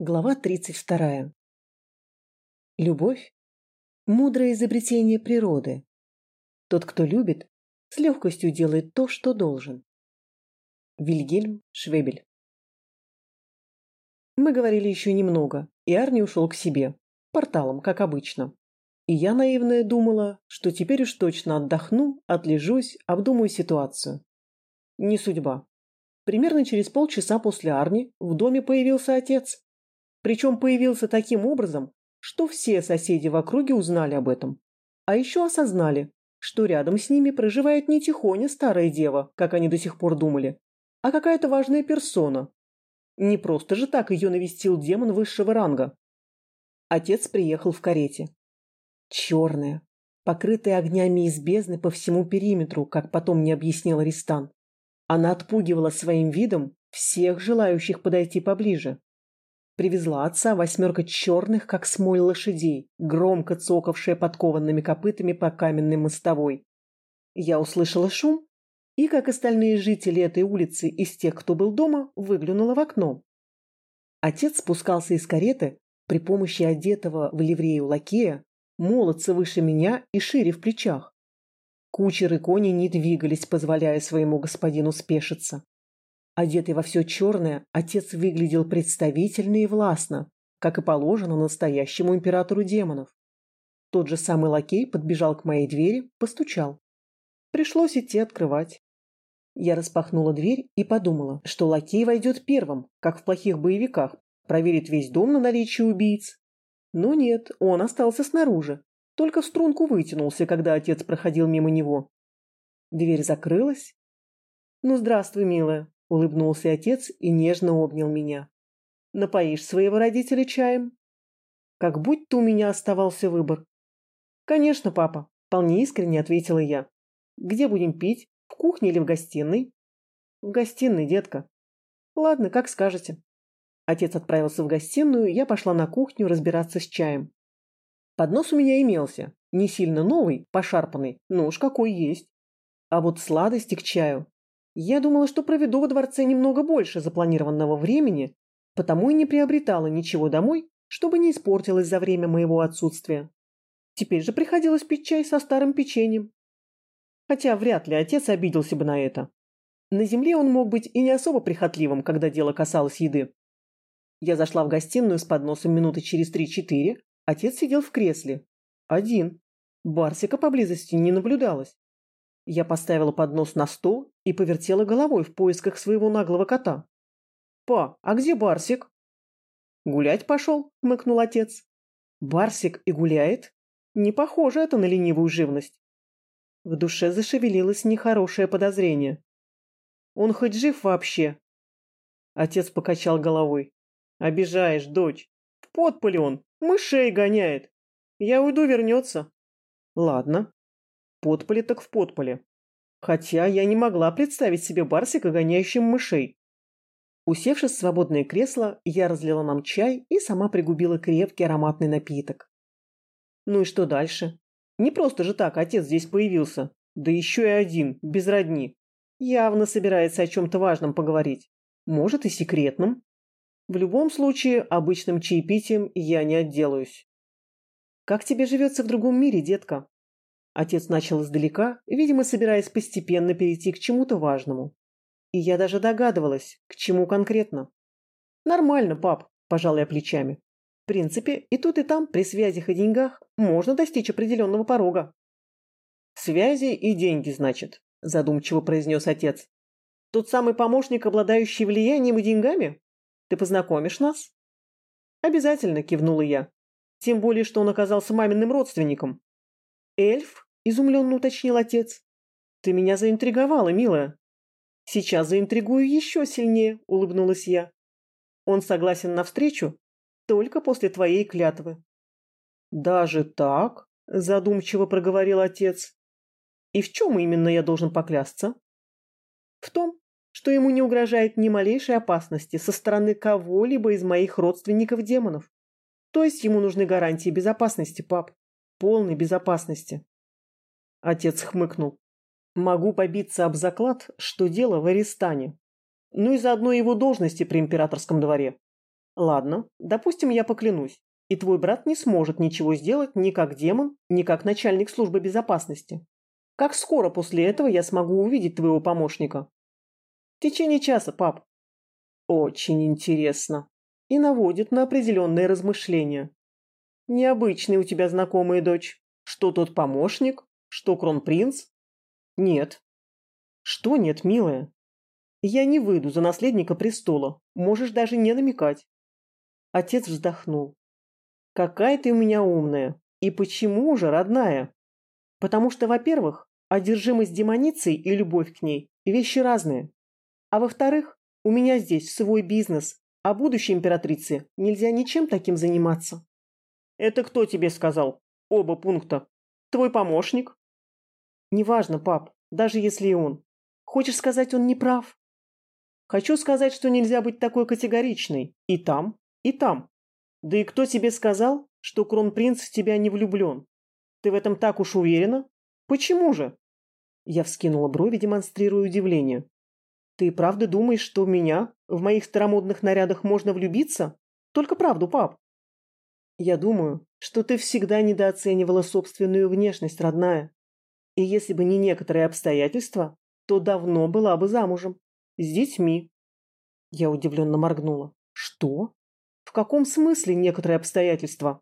Глава 32. Любовь – мудрое изобретение природы. Тот, кто любит, с легкостью делает то, что должен. Вильгельм Швебель. Мы говорили еще немного, и Арни ушел к себе, порталом, как обычно. И я наивная думала, что теперь уж точно отдохну, отлежусь, обдумаю ситуацию. Не судьба. Примерно через полчаса после Арни в доме появился отец. Причем появился таким образом, что все соседи в округе узнали об этом. А еще осознали, что рядом с ними проживает не тихоня старая дева, как они до сих пор думали, а какая-то важная персона. Не просто же так ее навестил демон высшего ранга. Отец приехал в карете. Черная, покрытая огнями из бездны по всему периметру, как потом мне объяснил Аристан. Она отпугивала своим видом всех желающих подойти поближе. Привезла отца восьмерка черных, как смоль лошадей, громко цокавшая подкованными копытами по каменной мостовой. Я услышала шум и, как остальные жители этой улицы из тех, кто был дома, выглянула в окно. Отец спускался из кареты при помощи одетого в ливрею лакея, молодца выше меня и шире в плечах. Кучер и кони не двигались, позволяя своему господину спешиться. Одетый во все черное, отец выглядел представительно и властно, как и положено настоящему императору демонов. Тот же самый лакей подбежал к моей двери, постучал. Пришлось идти открывать. Я распахнула дверь и подумала, что лакей войдет первым, как в плохих боевиках, проверит весь дом на наличие убийц. Но нет, он остался снаружи, только в струнку вытянулся, когда отец проходил мимо него. Дверь закрылась. «Ну, здравствуй, милая», Улыбнулся отец и нежно обнял меня. Напоишь своего родителя чаем? Как будто у меня оставался выбор. Конечно, папа, вполне искренне ответила я. Где будем пить? В кухне или в гостиной? В гостиной, детка. Ладно, как скажете. Отец отправился в гостиную, я пошла на кухню разбираться с чаем. Поднос у меня имелся, не сильно новый, пошарпанный, но уж какой есть. А вот сладости к чаю я думала, что проведу во дворце немного больше запланированного времени, потому и не приобретала ничего домой, чтобы не испортилось за время моего отсутствия. Теперь же приходилось пить чай со старым печеньем. Хотя вряд ли отец обиделся бы на это. На земле он мог быть и не особо прихотливым, когда дело касалось еды. Я зашла в гостиную с подносом минуты через три-четыре. Отец сидел в кресле. Один. Барсика поблизости не наблюдалось. Я поставила поднос на стол и повертела головой в поисках своего наглого кота. «Па, а где Барсик?» «Гулять пошел», — хмыкнул отец. «Барсик и гуляет? Не похоже это на ленивую живность». В душе зашевелилось нехорошее подозрение. «Он хоть жив вообще?» Отец покачал головой. «Обижаешь, дочь. В подполе он, мышей гоняет. Я уйду, вернется». «Ладно, Подполе так в подполе. Хотя я не могла представить себе Барсика, гоняющим мышей. Усевшись в свободное кресло, я разлила нам чай и сама пригубила крепкий ароматный напиток. Ну и что дальше? Не просто же так отец здесь появился. Да еще и один, без родни. Явно собирается о чем-то важном поговорить. Может и секретном. В любом случае, обычным чаепитием я не отделаюсь. «Как тебе живется в другом мире, детка?» Отец начал издалека, видимо, собираясь постепенно перейти к чему-то важному. И я даже догадывалась, к чему конкретно. «Нормально, пап», – пожал я плечами. «В принципе, и тут, и там, при связях и деньгах, можно достичь определенного порога». «Связи и деньги, значит», – задумчиво произнес отец. «Тот самый помощник, обладающий влиянием и деньгами? Ты познакомишь нас?» «Обязательно», – кивнула я. «Тем более, что он оказался маминым родственником». «Эльф?» Изумленно уточнил отец. Ты меня заинтриговала, милая. Сейчас заинтригую еще сильнее, улыбнулась я. Он согласен на встречу только после твоей клятвы. Даже так? Задумчиво проговорил отец. И в чем именно я должен поклясться? В том, что ему не угрожает ни малейшей опасности со стороны кого-либо из моих родственников-демонов. То есть ему нужны гарантии безопасности, пап. Полной безопасности. Отец хмыкнул. Могу побиться об заклад, что дело в Аристане. Ну и заодно его должности при императорском дворе. Ладно, допустим, я поклянусь. И твой брат не сможет ничего сделать ни как демон, ни как начальник службы безопасности. Как скоро после этого я смогу увидеть твоего помощника? В течение часа, пап. Очень интересно. И наводит на определенные размышления. Необычный у тебя знакомый дочь. Что тот помощник? Что кронпринц? Нет. Что нет, милая? Я не выйду за наследника престола. Можешь даже не намекать. Отец вздохнул. Какая ты у меня умная. И почему же, родная? Потому что, во-первых, одержимость демоницей и любовь к ней – вещи разные. А во-вторых, у меня здесь свой бизнес, а будущей императрице нельзя ничем таким заниматься. Это кто тебе сказал? Оба пункта. Твой помощник? Неважно, пап, даже если и он. Хочешь сказать, он не прав? Хочу сказать, что нельзя быть такой категоричной. И там, и там. Да и кто тебе сказал, что кронпринц в тебя не влюблен? Ты в этом так уж уверена? Почему же? Я вскинула брови, демонстрируя удивление. Ты правда думаешь, что в меня, в моих старомодных нарядах можно влюбиться? Только правду, пап. Я думаю, что ты всегда недооценивала собственную внешность, родная. И если бы не некоторые обстоятельства, то давно была бы замужем. С детьми. Я удивленно моргнула. Что? В каком смысле некоторые обстоятельства?